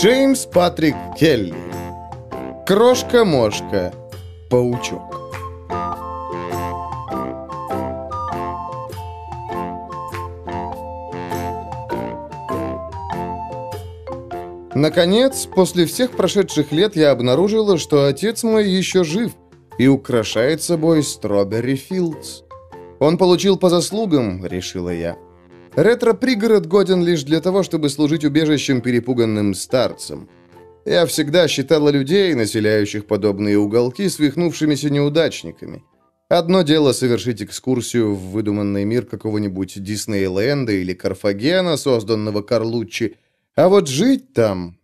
Джеймс Патрик Келли. Крошка-мошка. Паучок. Наконец, после всех прошедших лет я обнаружила, что отец мой еще жив и украшает собой Строберри Филдс. Он получил по заслугам, решила я. Ретро-пригород годен лишь для того, чтобы служить убежищем перепуганным старцам. Я всегда считала людей, населяющих подобные уголки, свихнувшимися неудачниками. Одно дело совершить экскурсию в выдуманный мир какого-нибудь Диснейленда или Карфагена, созданного Карлуччи, а вот жить там...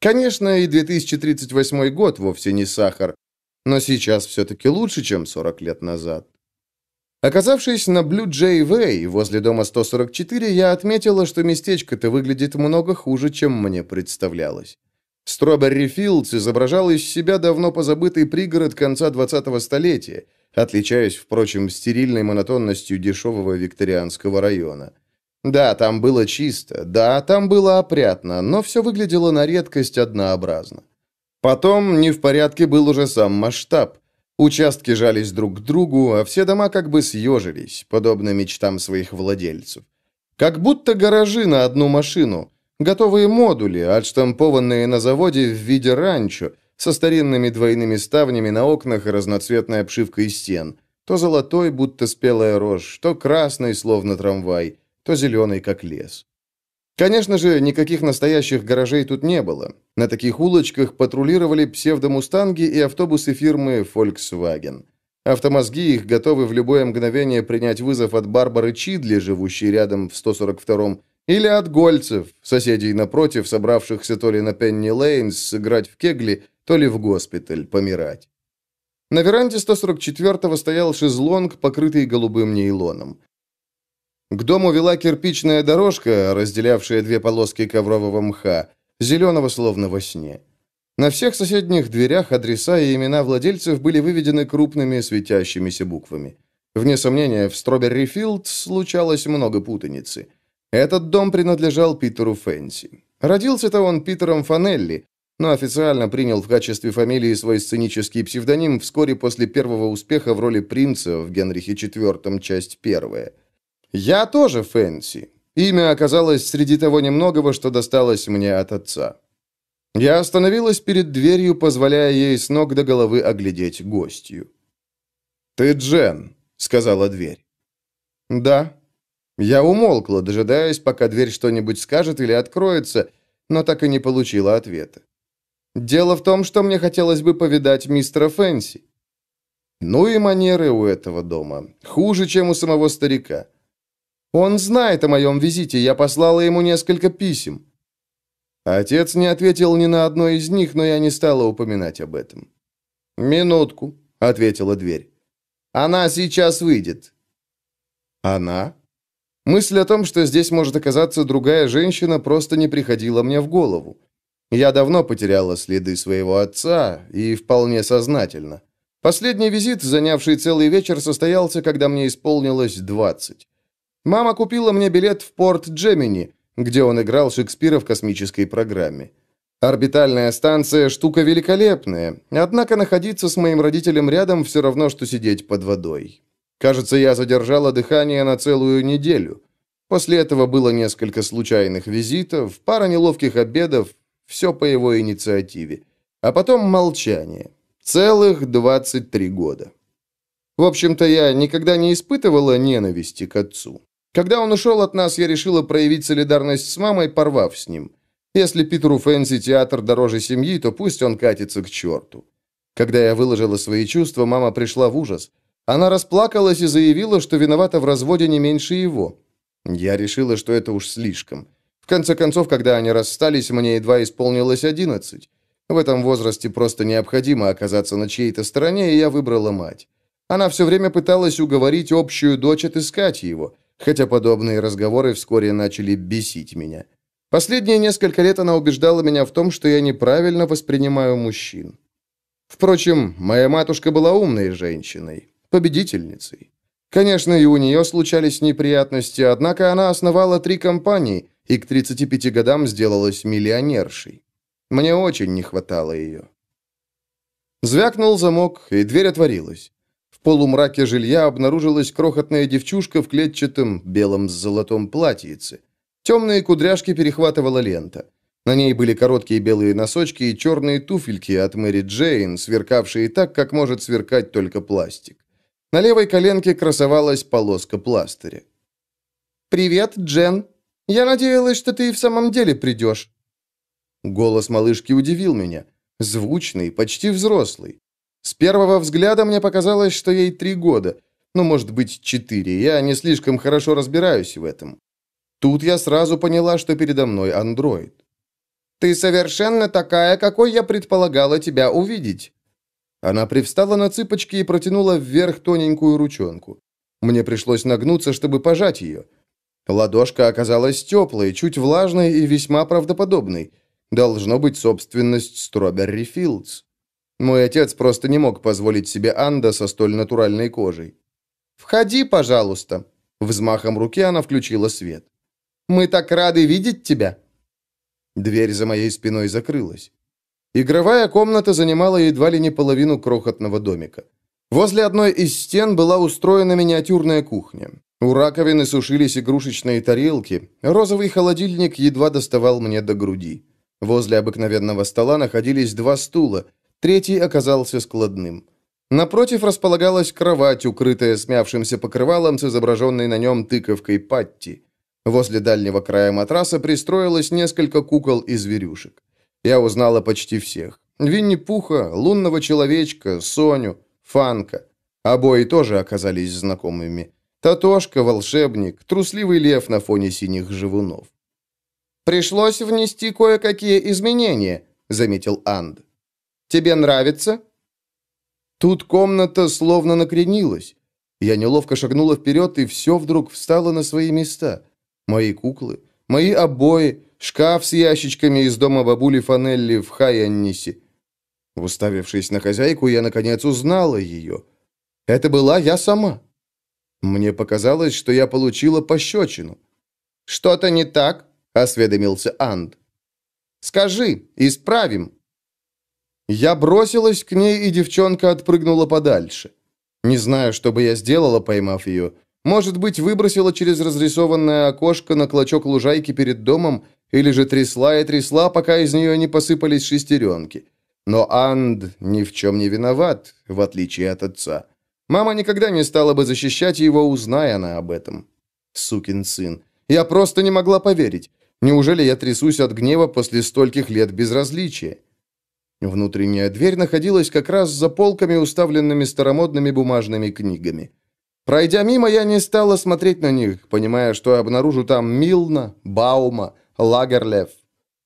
Конечно, и 2038 год вовсе не сахар, но сейчас все-таки лучше, чем 40 лет назад. Оказавшись на Blue Jay Way возле дома 144, я отметила, что местечко-то выглядит много хуже, чем мне представлялось. Строберри Филдс изображал из себя давно позабытый пригород конца 20-го столетия, отличаясь, впрочем, стерильной монотонностью дешевого викторианского района. Да, там было чисто, да, там было опрятно, но все выглядело на редкость однообразно. Потом не в порядке был уже сам масштаб. Участки жались друг к другу, а все дома как бы съежились, подобно мечтам своих владельцев. Как будто гаражи на одну машину, готовые модули, отштампованные на заводе в виде ранчо, со старинными двойными ставнями на окнах и разноцветной обшивкой стен. То золотой, будто спелая рожь, то красный, словно трамвай, то зеленый, как лес. Конечно же, никаких настоящих гаражей тут не было. На таких улочках патрулировали псевдомустанги и автобусы фирмы Volkswagen. Автомозги их готовы в любое мгновение принять вызов от Барбары Чидли, живущей рядом в 142-м, или от гольцев, соседей напротив, собравшихся то ли на Пенни Лейнс сыграть в кегли, то ли в госпиталь помирать. На веранде 144-го стоял шезлонг, покрытый голубым нейлоном. К дому вела кирпичная дорожка, разделявшая две полоски коврового мха, зеленого словно во сне. На всех соседних дверях адреса и имена владельцев были выведены крупными светящимися буквами. Вне сомнения, в Строберри Филд случалось много путаницы. Этот дом принадлежал Питеру Фэнси. Родился-то он Питером Фанелли, но официально принял в качестве фамилии свой сценический псевдоним вскоре после первого успеха в роли принца в Генрихе IV, часть первая. Я тоже Фэнси. Имя оказалось среди того немногого, что досталось мне от отца. Я остановилась перед дверью, позволяя ей с ног до головы оглядеть гостью. «Ты Джен», — сказала дверь. «Да». Я умолкла, дожидаясь, пока дверь что-нибудь скажет или откроется, но так и не получила ответа. «Дело в том, что мне хотелось бы повидать мистера Фэнси». Ну и манеры у этого дома. Хуже, чем у самого старика. Он знает о моем визите, я послала ему несколько писем». Отец не ответил ни на одно из них, но я не стала упоминать об этом. «Минутку», — ответила дверь. «Она сейчас выйдет». «Она?» Мысль о том, что здесь может оказаться другая женщина, просто не приходила мне в голову. Я давно потеряла следы своего отца, и вполне сознательно. Последний визит, занявший целый вечер, состоялся, когда мне исполнилось двадцать. Мама купила мне билет в порт Джемини, где он играл Шекспира в космической программе. Орбитальная станция – штука великолепная, однако находиться с моим родителем рядом все равно, что сидеть под водой. Кажется, я задержала дыхание на целую неделю. После этого было несколько случайных визитов, пара неловких обедов, все по его инициативе. А потом молчание. Целых 23 года. В общем-то, я никогда не испытывала ненависти к отцу. Когда он ушел от нас, я решила проявить солидарность с мамой, порвав с ним. Если Питеру Фэнси театр дороже семьи, то пусть он катится к черту. Когда я выложила свои чувства, мама пришла в ужас. Она расплакалась и заявила, что виновата в разводе не меньше его. Я решила, что это уж слишком. В конце концов, когда они расстались, мне едва исполнилось одиннадцать. В этом возрасте просто необходимо оказаться на чьей-то стороне, и я выбрала мать. Она все время пыталась уговорить общую дочь отыскать его – хотя подобные разговоры вскоре начали бесить меня. Последние несколько лет она убеждала меня в том, что я неправильно воспринимаю мужчин. Впрочем, моя матушка была умной женщиной, победительницей. Конечно, и у нее случались неприятности, однако она основала три компании и к 35 годам сделалась миллионершей. Мне очень не хватало ее. Звякнул замок, и дверь отворилась. В полумраке жилья обнаружилась крохотная девчушка в клетчатом белом с золотом платьице. Темные кудряшки перехватывала лента. На ней были короткие белые носочки и черные туфельки от Мэри Джейн, сверкавшие так, как может сверкать только пластик. На левой коленке красовалась полоска пластыря. «Привет, Джен. Я надеялась, что ты и в самом деле придешь». Голос малышки удивил меня. Звучный, почти взрослый. С первого взгляда мне показалось, что ей три года. Ну, может быть, четыре. Я не слишком хорошо разбираюсь в этом. Тут я сразу поняла, что передо мной андроид. «Ты совершенно такая, какой я предполагала тебя увидеть». Она привстала на цыпочки и протянула вверх тоненькую ручонку. Мне пришлось нагнуться, чтобы пожать ее. Ладошка оказалась теплой, чуть влажной и весьма правдоподобной. Должно быть собственность Строберри Филдс. Мой отец просто не мог позволить себе Анда со столь натуральной кожей. «Входи, пожалуйста». Взмахом руки она включила свет. «Мы так рады видеть тебя». Дверь за моей спиной закрылась. Игровая комната занимала едва ли не половину крохотного домика. Возле одной из стен была устроена миниатюрная кухня. У раковины сушились игрушечные тарелки. Розовый холодильник едва доставал мне до груди. Возле обыкновенного стола находились два стула. Третий оказался складным. Напротив располагалась кровать, укрытая смявшимся покрывалом с изображенной на нем тыковкой Патти. Возле дальнего края матраса пристроилось несколько кукол и зверюшек. Я узнала почти всех. Винни-Пуха, лунного человечка, Соню, Фанка. Обои тоже оказались знакомыми. Татошка, волшебник, трусливый лев на фоне синих живунов. «Пришлось внести кое-какие изменения», — заметил Анд. «Тебе нравится?» Тут комната словно накренилась. Я неловко шагнула вперед, и все вдруг встало на свои места. Мои куклы, мои обои, шкаф с ящичками из дома бабули Фанелли в Хайаннисе. Уставившись на хозяйку, я, наконец, узнала ее. Это была я сама. Мне показалось, что я получила пощечину. «Что-то не так?» — осведомился Анд. «Скажи, исправим». Я бросилась к ней, и девчонка отпрыгнула подальше. Не знаю, что бы я сделала, поймав ее. Может быть, выбросила через разрисованное окошко на клочок лужайки перед домом, или же трясла и трясла, пока из нее не посыпались шестеренки. Но Анд ни в чем не виноват, в отличие от отца. Мама никогда не стала бы защищать его, узная она об этом. Сукин сын. Я просто не могла поверить. Неужели я трясусь от гнева после стольких лет безразличия? Внутренняя дверь находилась как раз за полками, уставленными старомодными бумажными книгами. Пройдя мимо, я не стала смотреть на них, понимая, что обнаружу там Милна, Баума, Лагерлев.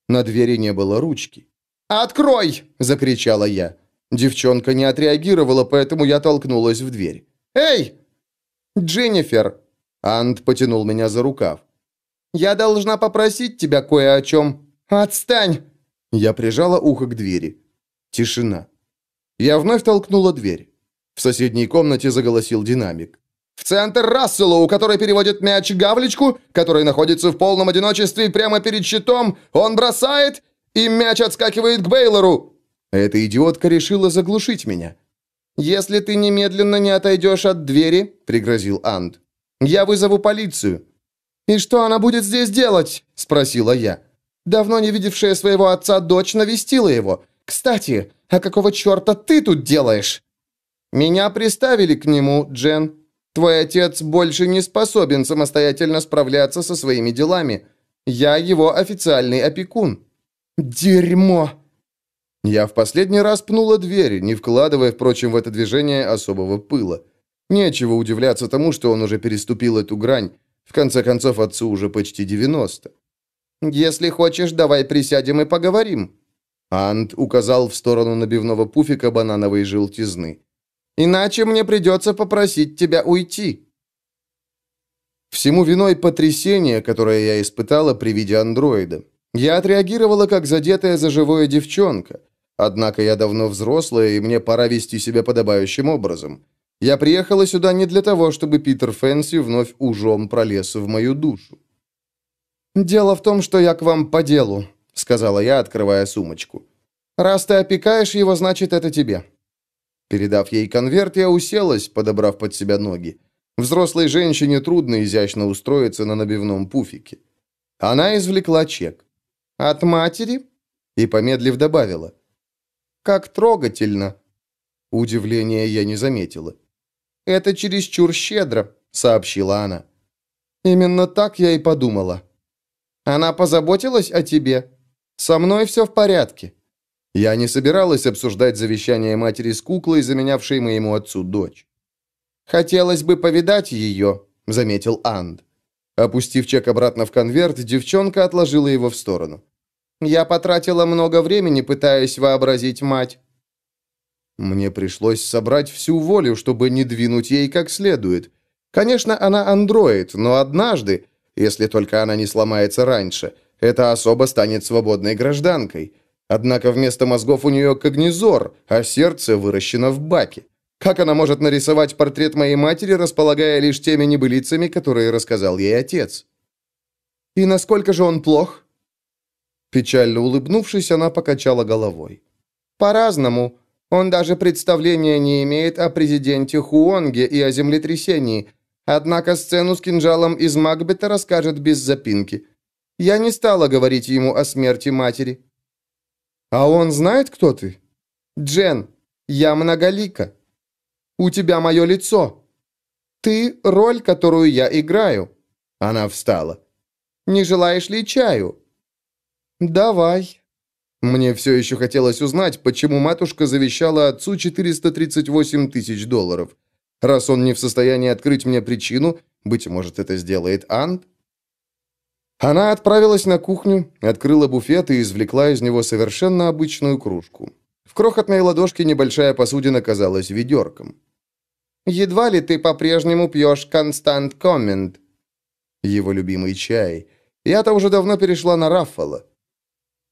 На двери не было ручки. «Открой!» – закричала я. Девчонка не отреагировала, поэтому я толкнулась в дверь. «Эй!» «Дженнифер!» Анд потянул меня за рукав. «Я должна попросить тебя кое о чем. Отстань!» Я прижала ухо к двери. Тишина. Я вновь толкнула дверь. В соседней комнате заголосил динамик. В центр Расселу, у которой переводит мяч Гавличку, который находится в полном одиночестве прямо перед щитом, он бросает, и мяч отскакивает к Бейлору. Эта идиотка решила заглушить меня. «Если ты немедленно не отойдешь от двери», — пригрозил Анд, — «я вызову полицию». «И что она будет здесь делать?» — спросила я. Давно не видевшая своего отца дочь навестила его. «Кстати, а какого черта ты тут делаешь?» «Меня приставили к нему, Джен», Твой отец больше не способен самостоятельно справляться со своими делами. Я его официальный опекун». «Дерьмо!» Я в последний раз пнула дверь, не вкладывая, впрочем, в это движение особого пыла. Нечего удивляться тому, что он уже переступил эту грань. В конце концов, отцу уже почти 90. «Если хочешь, давай присядем и поговорим». Ант указал в сторону набивного пуфика банановой желтизны. Иначе мне придется попросить тебя уйти». Всему виной потрясение, которое я испытала при виде андроида. Я отреагировала как задетая за живое девчонка. Однако я давно взрослая, и мне пора вести себя подобающим образом. Я приехала сюда не для того, чтобы Питер Фэнси вновь ужом пролез в мою душу. «Дело в том, что я к вам по делу. — сказала я, открывая сумочку. «Раз ты опекаешь его, значит, это тебе». Передав ей конверт, я уселась, подобрав под себя ноги. Взрослой женщине трудно изящно устроиться на набивном пуфике. Она извлекла чек. «От матери?» И, помедлив, добавила. «Как трогательно!» Удивления я не заметила. «Это чересчур щедро», — сообщила она. «Именно так я и подумала». «Она позаботилась о тебе? Со мной все в порядке». Я не собиралась обсуждать завещание матери с куклой, заменявшей моему отцу дочь. «Хотелось бы повидать ее», — заметил Анд. Опустив чек обратно в конверт, девчонка отложила его в сторону. «Я потратила много времени, пытаясь вообразить мать». Мне пришлось собрать всю волю, чтобы не двинуть ей как следует. Конечно, она андроид, но однажды, если только она не сломается раньше, эта особа станет свободной гражданкой. Однако вместо мозгов у нее когнизор, а сердце выращено в баке. Как она может нарисовать портрет моей матери, располагая лишь теми небылицами, которые рассказал ей отец? И насколько же он плох? Печально улыбнувшись, она покачала головой. По-разному. Он даже представления не имеет о президенте Хуонге и о землетрясении. Однако сцену с кинжалом из Макбета расскажет без запинки. Я не стала говорить ему о смерти матери. «А он знает, кто ты?» «Джен, я многолика. У тебя мое лицо. Ты — роль, которую я играю». Она встала. «Не желаешь ли чаю?» «Давай». Мне все еще хотелось узнать, почему матушка завещала отцу 438 тысяч долларов. Раз он не в состоянии открыть мне причину, быть может, это сделает Ант? Она отправилась на кухню, открыла буфет и извлекла из него совершенно обычную кружку. В крохотной ладошке небольшая посудина казалась ведерком. «Едва ли ты по-прежнему пьешь констант коммент?» Его любимый чай. Я-то уже давно перешла на Раффало.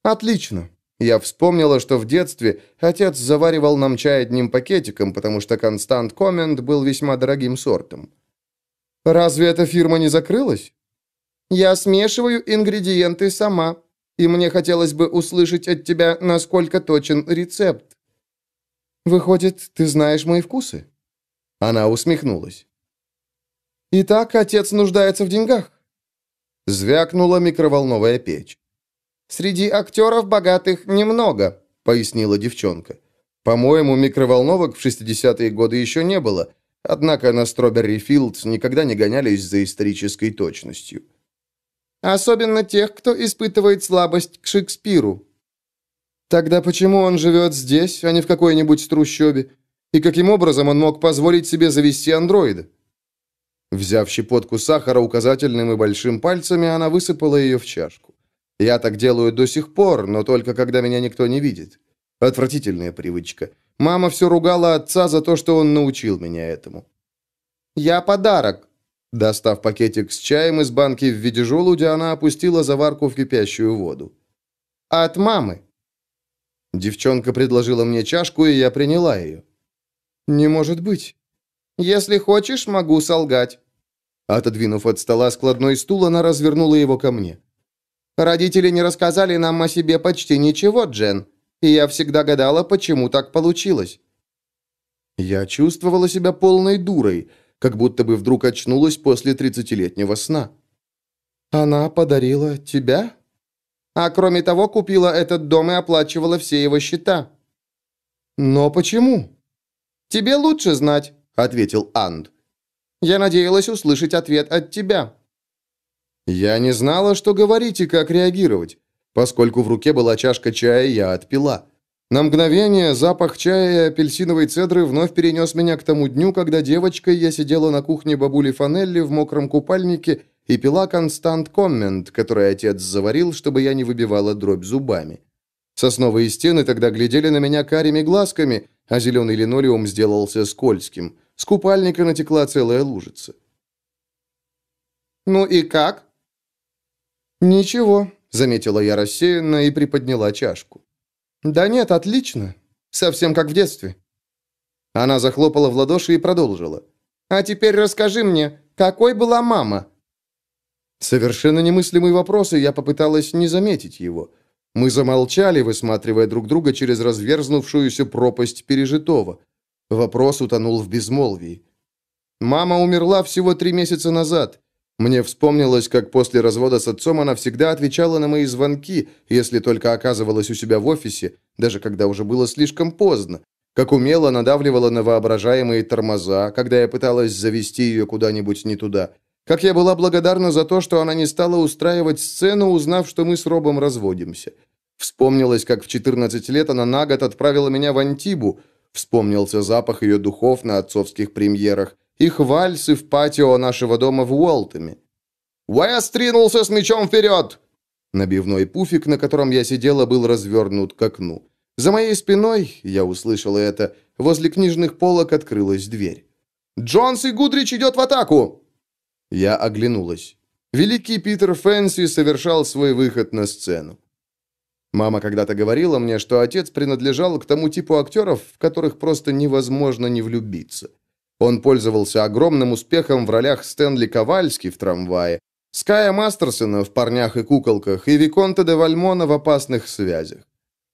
«Отлично». Я вспомнила, что в детстве отец заваривал нам чай одним пакетиком, потому что констант коммент был весьма дорогим сортом. «Разве эта фирма не закрылась?» Я смешиваю ингредиенты сама, и мне хотелось бы услышать от тебя, насколько точен рецепт. Выходит, ты знаешь мои вкусы?» Она усмехнулась. «Итак, отец нуждается в деньгах?» Звякнула микроволновая печь. «Среди актеров богатых немного», — пояснила девчонка. «По-моему, микроволновок в 60-е годы еще не было, однако на Строберри Филдс никогда не гонялись за исторической точностью». Особенно тех, кто испытывает слабость к Шекспиру. Тогда почему он живет здесь, а не в какой-нибудь трущобе? И каким образом он мог позволить себе завести андроида? Взяв щепотку сахара указательным и большим пальцами, она высыпала ее в чашку. Я так делаю до сих пор, но только когда меня никто не видит. Отвратительная привычка. Мама все ругала отца за то, что он научил меня этому. «Я подарок», Достав пакетик с чаем из банки в виде желуди, она опустила заварку в кипящую воду. «От мамы». Девчонка предложила мне чашку, и я приняла ее. «Не может быть. Если хочешь, могу солгать». Отодвинув от стола складной стул, она развернула его ко мне. «Родители не рассказали нам о себе почти ничего, Джен, и я всегда гадала, почему так получилось». Я чувствовала себя полной дурой, как будто бы вдруг очнулась после тридцатилетнего сна. «Она подарила тебя?» «А кроме того, купила этот дом и оплачивала все его счета». «Но почему?» «Тебе лучше знать», — ответил Анд. «Я надеялась услышать ответ от тебя». Я не знала, что говорить и как реагировать. Поскольку в руке была чашка чая, я отпила. На мгновение запах чая и апельсиновой цедры вновь перенес меня к тому дню, когда девочкой я сидела на кухне бабули Фанелли в мокром купальнике и пила констант коммент, который отец заварил, чтобы я не выбивала дробь зубами. Сосновые стены тогда глядели на меня карими глазками, а зеленый линолеум сделался скользким. С купальника натекла целая лужица. «Ну и как?» «Ничего», — заметила я рассеянно и приподняла чашку. «Да нет, отлично. Совсем как в детстве». Она захлопала в ладоши и продолжила. «А теперь расскажи мне, какой была мама?» Совершенно немыслимый вопрос, и я попыталась не заметить его. Мы замолчали, высматривая друг друга через разверзнувшуюся пропасть пережитого. Вопрос утонул в безмолвии. Мама умерла всего три месяца назад. Мне вспомнилось, как после развода с отцом она всегда отвечала на мои звонки, если только оказывалась у себя в офисе, даже когда уже было слишком поздно. Как умело надавливала на воображаемые тормоза, когда я пыталась завести ее куда-нибудь не туда. Как я была благодарна за то, что она не стала устраивать сцену, узнав, что мы с Робом разводимся. Вспомнилось, как в 14 лет она на год отправила меня в Антибу. Вспомнился запах ее духов на отцовских премьерах их вальсы в патио нашего дома в Уолтоме. «Уэст ринулся с мечом вперед!» Набивной пуфик, на котором я сидела, был развернут к окну. За моей спиной, я услышала это, возле книжных полок открылась дверь. «Джонс и Гудрич идет в атаку!» Я оглянулась. Великий Питер Фэнси совершал свой выход на сцену. Мама когда-то говорила мне, что отец принадлежал к тому типу актеров, в которых просто невозможно не влюбиться. Он пользовался огромным успехом в ролях Стэнли Ковальски в «Трамвае», Ская Мастерсона в «Парнях и куколках» и Виконта де Вальмона в «Опасных связях».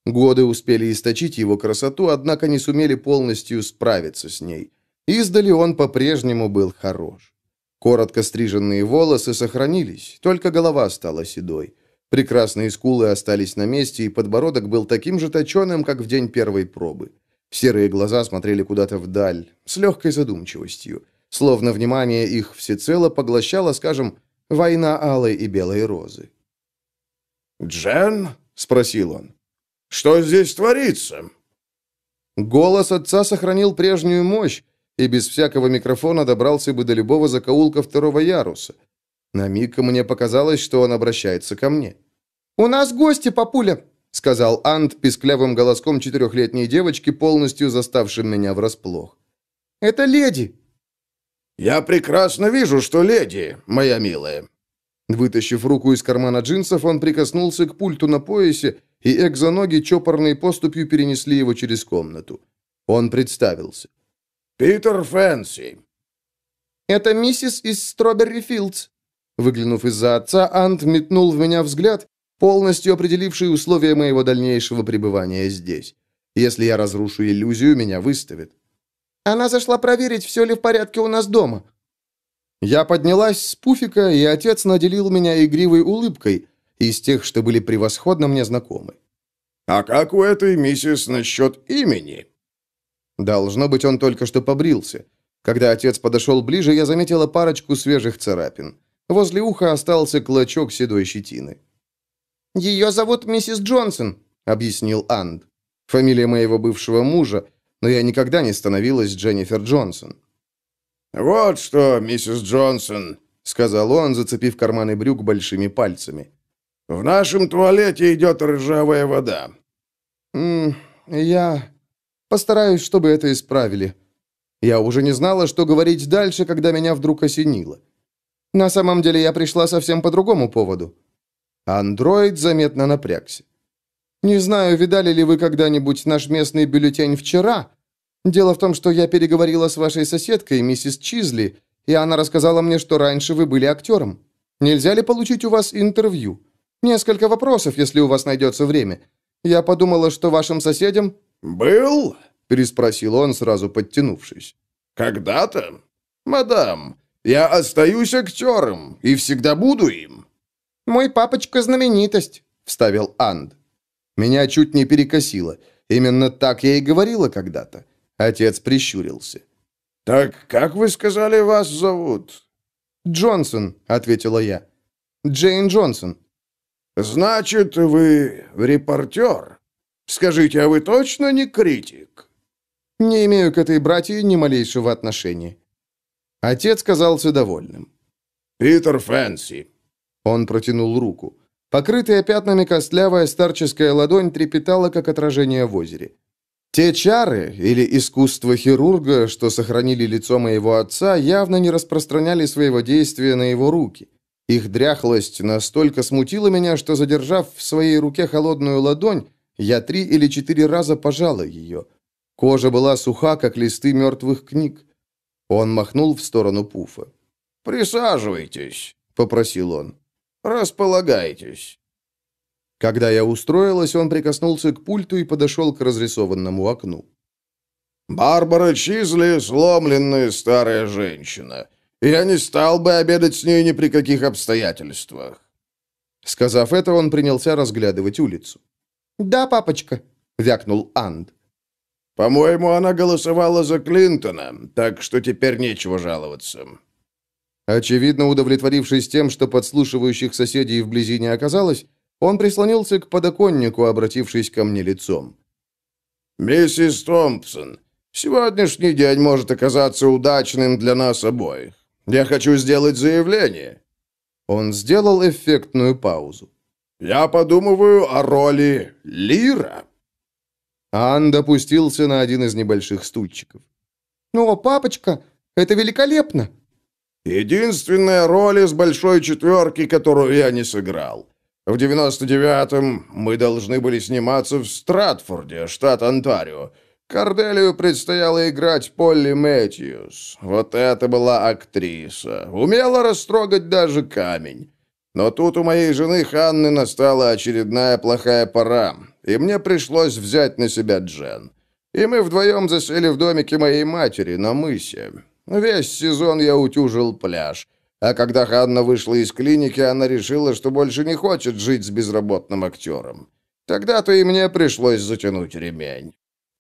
Годы успели источить его красоту, однако не сумели полностью справиться с ней. Издали он по-прежнему был хорош. Коротко стриженные волосы сохранились, только голова стала седой. Прекрасные скулы остались на месте, и подбородок был таким же точеным, как в день первой пробы. Серые глаза смотрели куда-то вдаль, с легкой задумчивостью, словно внимание их всецело поглощало, скажем, война алой и белой розы. «Джен?» — спросил он. «Что здесь творится?» Голос отца сохранил прежнюю мощь, и без всякого микрофона добрался бы до любого закоулка второго яруса. На миг мне показалось, что он обращается ко мне. «У нас гости, папуля!» Сказал Ант писклявым голоском четырехлетней девочки, полностью заставшим меня врасплох. «Это леди!» «Я прекрасно вижу, что леди, моя милая!» Вытащив руку из кармана джинсов, он прикоснулся к пульту на поясе, и экзоноги чопорной поступью перенесли его через комнату. Он представился. «Питер Фэнси». «Это миссис из Строберри Филдс». Выглянув из-за отца, Ант метнул в меня взгляд, полностью определивший условия моего дальнейшего пребывания здесь. Если я разрушу иллюзию, меня выставят. Она зашла проверить, все ли в порядке у нас дома. Я поднялась с пуфика, и отец наделил меня игривой улыбкой, из тех, что были превосходно мне знакомы. «А как у этой миссис насчет имени?» Должно быть, он только что побрился. Когда отец подошел ближе, я заметила парочку свежих царапин. Возле уха остался клочок седой щетины. «Ее зовут миссис Джонсон», — объяснил Анд. «Фамилия моего бывшего мужа, но я никогда не становилась Дженнифер Джонсон». «Вот что, миссис Джонсон», — сказал он, зацепив карманы брюк большими пальцами. «В нашем туалете идет ржавая вода». «М я постараюсь, чтобы это исправили». Я уже не знала, что говорить дальше, когда меня вдруг осенило. На самом деле я пришла совсем по другому поводу. Андроид заметно напрягся. «Не знаю, видали ли вы когда-нибудь наш местный бюллетень вчера? Дело в том, что я переговорила с вашей соседкой, миссис Чизли, и она рассказала мне, что раньше вы были актером. Нельзя ли получить у вас интервью? Несколько вопросов, если у вас найдется время. Я подумала, что вашим соседям...» «Был?» – переспросил он, сразу подтянувшись. «Когда-то? Мадам, я остаюсь актером и всегда буду им. «Мой папочка знаменитость», — вставил Анд. Меня чуть не перекосило. Именно так я и говорила когда-то. Отец прищурился. «Так как вы сказали, вас зовут?» «Джонсон», — ответила я. «Джейн Джонсон». «Значит, вы репортер? Скажите, а вы точно не критик?» «Не имею к этой братье ни малейшего отношения». Отец казался довольным. «Питер Фэнси, он протянул руку. Покрытая пятнами костлявая старческая ладонь трепетала, как отражение в озере. Те чары, или искусство хирурга, что сохранили лицо моего отца, явно не распространяли своего действия на его руки. Их дряхлость настолько смутила меня, что, задержав в своей руке холодную ладонь, я три или четыре раза пожала ее. Кожа была суха, как листы мертвых книг. Он махнул в сторону Пуфа. «Присаживайтесь», — попросил он. Располагайтесь». Когда я устроилась, он прикоснулся к пульту и подошел к разрисованному окну. «Барбара Чизли — сломленная старая женщина. Я не стал бы обедать с ней ни при каких обстоятельствах». Сказав это, он принялся разглядывать улицу. «Да, папочка», — вякнул Анд. «По-моему, она голосовала за Клинтона, так что теперь нечего жаловаться». Очевидно, удовлетворившись тем, что подслушивающих соседей вблизи не оказалось, он прислонился к подоконнику, обратившись ко мне лицом. «Миссис Томпсон, сегодняшний день может оказаться удачным для нас обоих. Я хочу сделать заявление». Он сделал эффектную паузу. «Я подумываю о роли Лира». Ан допустился на один из небольших стульчиков. «Но, папочка, это великолепно!» «Единственная роль из большой четверки, которую я не сыграл. В 99-м мы должны были сниматься в Стратфорде, штат Онтарио. Корделию предстояло играть Полли Мэтьюс. Вот это была актриса. Умела растрогать даже камень. Но тут у моей жены Ханны настала очередная плохая пора, и мне пришлось взять на себя Джен. И мы вдвоем засели в домике моей матери на мысе. Весь сезон я утюжил пляж. А когда Ханна вышла из клиники, она решила, что больше не хочет жить с безработным актером. Тогда-то и мне пришлось затянуть ремень.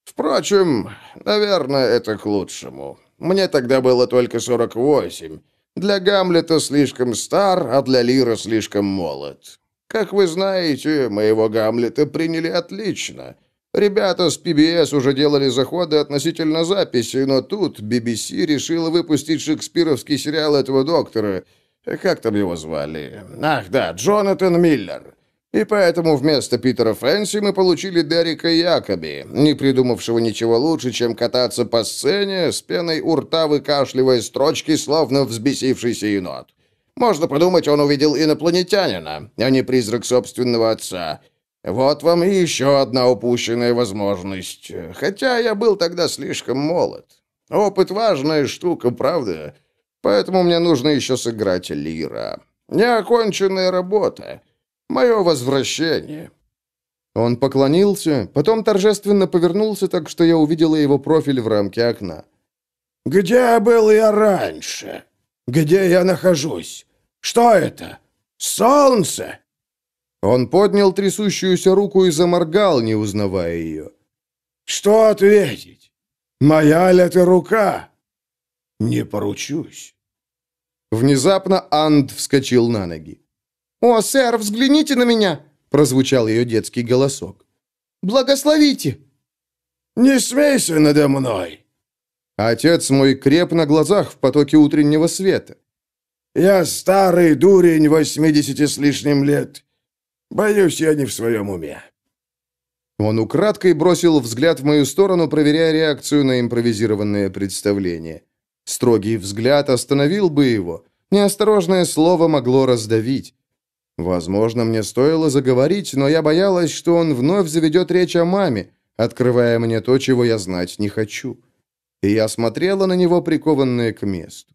Впрочем, наверное, это к лучшему. Мне тогда было только 48. Для Гамлета слишком стар, а для Лира слишком молод. Как вы знаете, моего Гамлета приняли отлично. Ребята с PBS уже делали заходы относительно записи, но тут BBC решила выпустить шекспировский сериал этого доктора. Как там его звали? Ах, да, Джонатан Миллер. И поэтому вместо Питера Фэнси мы получили Дерека Якоби, не придумавшего ничего лучше, чем кататься по сцене, с пеной у рта выкашливая строчки, словно взбесившийся енот. Можно подумать, он увидел инопланетянина, а не призрак собственного отца. Вот вам и еще одна упущенная возможность. Хотя я был тогда слишком молод. Опыт — важная штука, правда? Поэтому мне нужно еще сыграть лира. Неоконченная работа. Мое возвращение». Он поклонился, потом торжественно повернулся, так что я увидела его профиль в рамке окна. «Где был я раньше? Где я нахожусь? Что это? Солнце?» Он поднял трясущуюся руку и заморгал, не узнавая ее. «Что ответить? Моя ли это рука?» «Не поручусь». Внезапно Анд вскочил на ноги. «О, сэр, взгляните на меня!» — прозвучал ее детский голосок. «Благословите!» «Не смейся надо мной!» Отец мой креп на глазах в потоке утреннего света. «Я старый дурень восьмидесяти с лишним лет. Боюсь, я не в своем уме». Он украдкой бросил взгляд в мою сторону, проверяя реакцию на импровизированное представление. Строгий взгляд остановил бы его. Неосторожное слово могло раздавить. Возможно, мне стоило заговорить, но я боялась, что он вновь заведет речь о маме, открывая мне то, чего я знать не хочу. И я смотрела на него, прикованная к месту.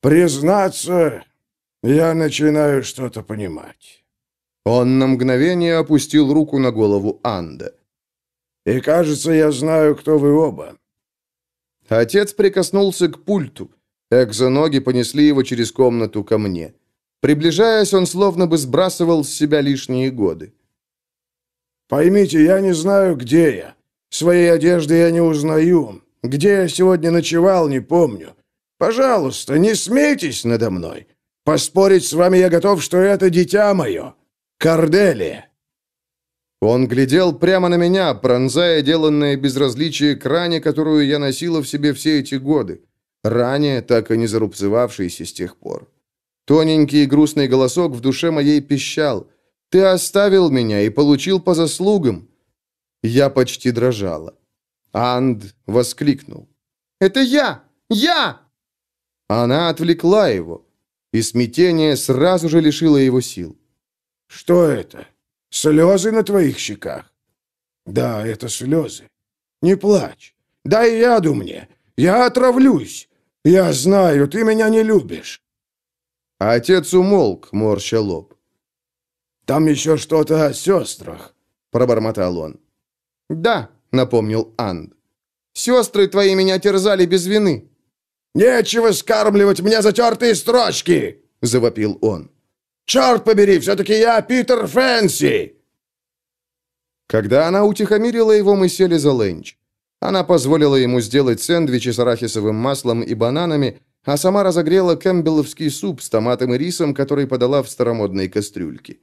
«Признаться, я начинаю что-то понимать». Он на мгновение опустил руку на голову Анда. «И кажется, я знаю, кто вы оба». Отец прикоснулся к пульту. Экзоноги понесли его через комнату ко мне. Приближаясь, он словно бы сбрасывал с себя лишние годы. «Поймите, я не знаю, где я. Своей одежды я не узнаю. Где я сегодня ночевал, не помню. Пожалуйста, не смейтесь надо мной. Поспорить с вами я готов, что это дитя мое. Корделия». Он глядел прямо на меня, пронзая деланное безразличие к ране, которую я носила в себе все эти годы. Ранее, так и не зарубцевавшийся с тех пор. Тоненький и грустный голосок в душе моей пищал. «Ты оставил меня и получил по заслугам». Я почти дрожала. Анд воскликнул. «Это я! Я!» Она отвлекла его и смятение сразу же лишило его сил. «Что это? Слезы на твоих щеках?» «Да, это слезы. Не плачь. Дай яду мне. Я отравлюсь. Я знаю, ты меня не любишь». А отец умолк, морща лоб. там еще что-то о сестрах», — пробормотал он. «Да», — напомнил Анд. «Сестры твои меня терзали без вины». «Нечего скармливать мне затертые строчки!» — завопил он. «Черт побери, все-таки я Питер Фэнси!» Когда она утихомирила его, мы сели за ленч. Она позволила ему сделать сэндвичи с арахисовым маслом и бананами, а сама разогрела кэмпбелловский суп с томатом и рисом, который подала в старомодной кастрюльке.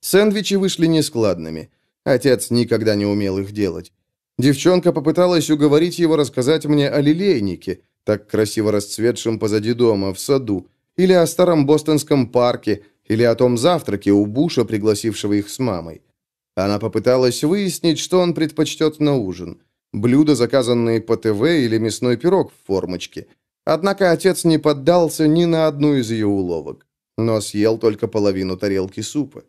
Сэндвичи вышли нескладными. Отец никогда не умел их делать. Девчонка попыталась уговорить его рассказать мне о лилейнике, так красиво расцветшем позади дома, в саду, или о старом бостонском парке, или о том завтраке у Буша, пригласившего их с мамой. Она попыталась выяснить, что он предпочтет на ужин. Блюда, заказанные по ТВ или мясной пирог в формочке. Однако отец не поддался ни на одну из ее уловок, но съел только половину тарелки супа.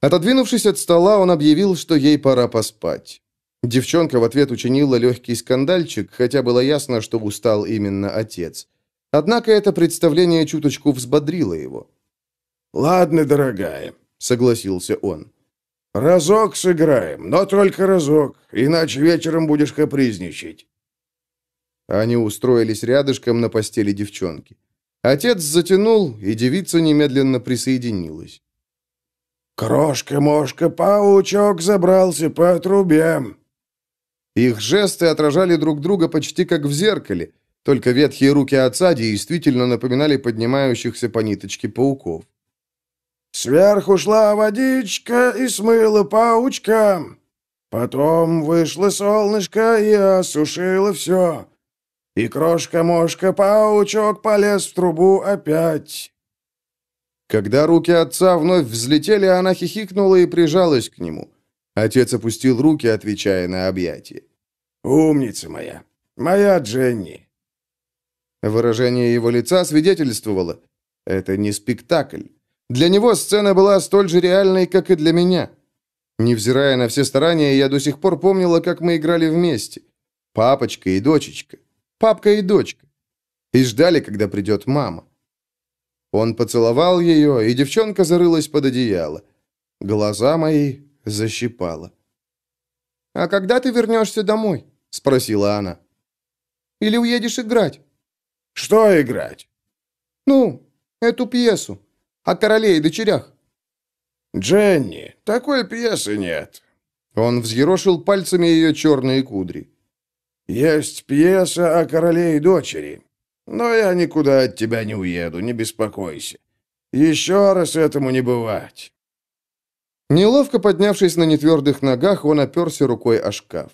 Отодвинувшись от стола, он объявил, что ей пора поспать. Девчонка в ответ учинила легкий скандальчик, хотя было ясно, что устал именно отец. Однако это представление чуточку взбодрило его. «Ладно, дорогая», — согласился он. «Разок сыграем, но только разок, иначе вечером будешь капризничать». Они устроились рядышком на постели девчонки. Отец затянул, и девица немедленно присоединилась. «Крошка-мошка-паучок забрался по трубе». Их жесты отражали друг друга почти как в зеркале, только ветхие руки отца действительно напоминали поднимающихся по ниточке пауков. «Сверху шла водичка и смыла паучка. Потом вышло солнышко и осушило все. И крошка-мошка-паучок полез в трубу опять». Когда руки отца вновь взлетели, она хихикнула и прижалась к нему. Отец опустил руки, отвечая на объятие. «Умница моя! Моя Дженни!» Выражение его лица свидетельствовало. Это не спектакль. Для него сцена была столь же реальной, как и для меня. Невзирая на все старания, я до сих пор помнила, как мы играли вместе. Папочка и дочечка. Папка и дочка. И ждали, когда придет мама. Он поцеловал ее, и девчонка зарылась под одеяло. Глаза мои защипало. «А когда ты вернешься домой?» — спросила она. «Или уедешь играть?» «Что играть?» «Ну, эту пьесу. О короле и дочерях». «Дженни, такой пьесы нет». Он взъерошил пальцами ее черные кудри. «Есть пьеса о короле и дочери. Но я никуда от тебя не уеду, не беспокойся. Еще раз этому не бывать». Неловко поднявшись на нетвердых ногах, он оперся рукой о шкаф.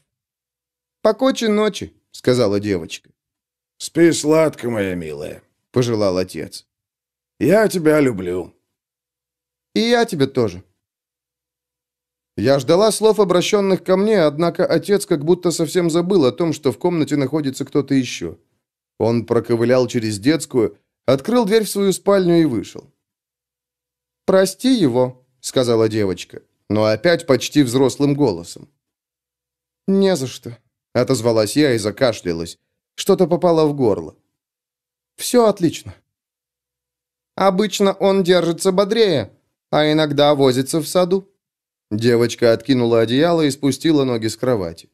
«Покойче ночи», — сказала девочка. «Спи сладко, моя милая», — пожелал отец. «Я тебя люблю». «И я тебя тоже». Я ждала слов, обращенных ко мне, однако отец как будто совсем забыл о том, что в комнате находится кто-то еще. Он проковылял через детскую, открыл дверь в свою спальню и вышел. «Прости его», — сказала девочка, но опять почти взрослым голосом. «Не за что», — отозвалась я и закашлялась. Что-то попало в горло. «Все отлично». «Обычно он держится бодрее, а иногда возится в саду». Девочка откинула одеяло и спустила ноги с кровати.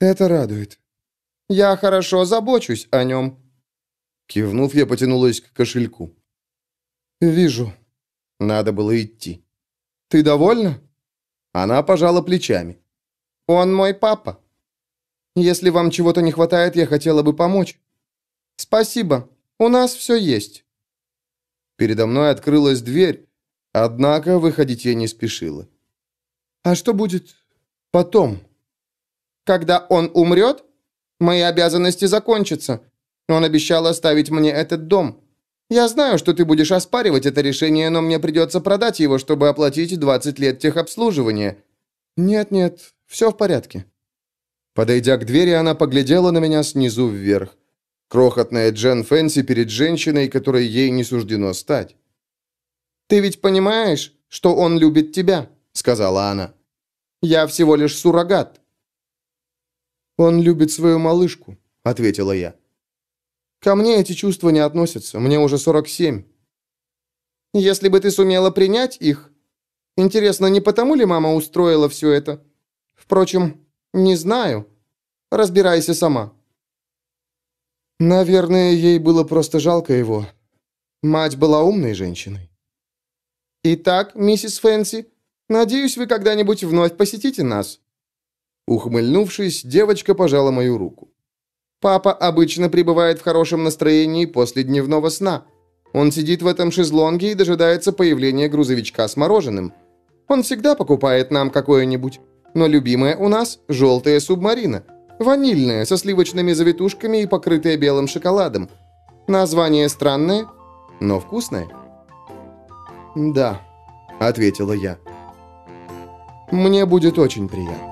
«Это радует», я хорошо забочусь о нем». Кивнув, я потянулась к кошельку. «Вижу. Надо было идти. Ты довольна?» Она пожала плечами. «Он мой папа. Если вам чего-то не хватает, я хотела бы помочь. Спасибо. У нас все есть». Передо мной открылась дверь, однако выходить я не спешила. «А что будет потом?» «Когда он умрет?» Мои обязанности закончатся. Он обещал оставить мне этот дом. Я знаю, что ты будешь оспаривать это решение, но мне придется продать его, чтобы оплатить 20 лет техобслуживания. Нет-нет, все в порядке. Подойдя к двери, она поглядела на меня снизу вверх. Крохотная Джен Фэнси перед женщиной, которой ей не суждено стать. «Ты ведь понимаешь, что он любит тебя?» — сказала она. «Я всего лишь суррогат. «Он любит свою малышку», — ответила я. «Ко мне эти чувства не относятся, мне уже 47». Если бы ты сумела принять их. Интересно, не потому ли мама устроила все это? Впрочем, не знаю. Разбирайся сама. Наверное, ей было просто жалко его. Мать была умной женщиной. Итак, миссис Фэнси, надеюсь, вы когда-нибудь вновь посетите нас. Ухмыльнувшись, девочка пожала мою руку. Папа обычно пребывает в хорошем настроении после дневного сна. Он сидит в этом шезлонге и дожидается появления грузовичка с мороженым. Он всегда покупает нам какое-нибудь. Но любимая у нас – желтая субмарина. Ванильная, со сливочными завитушками и покрытая белым шоколадом. Название странное, но вкусное. «Да», — ответила я. «Мне будет очень приятно».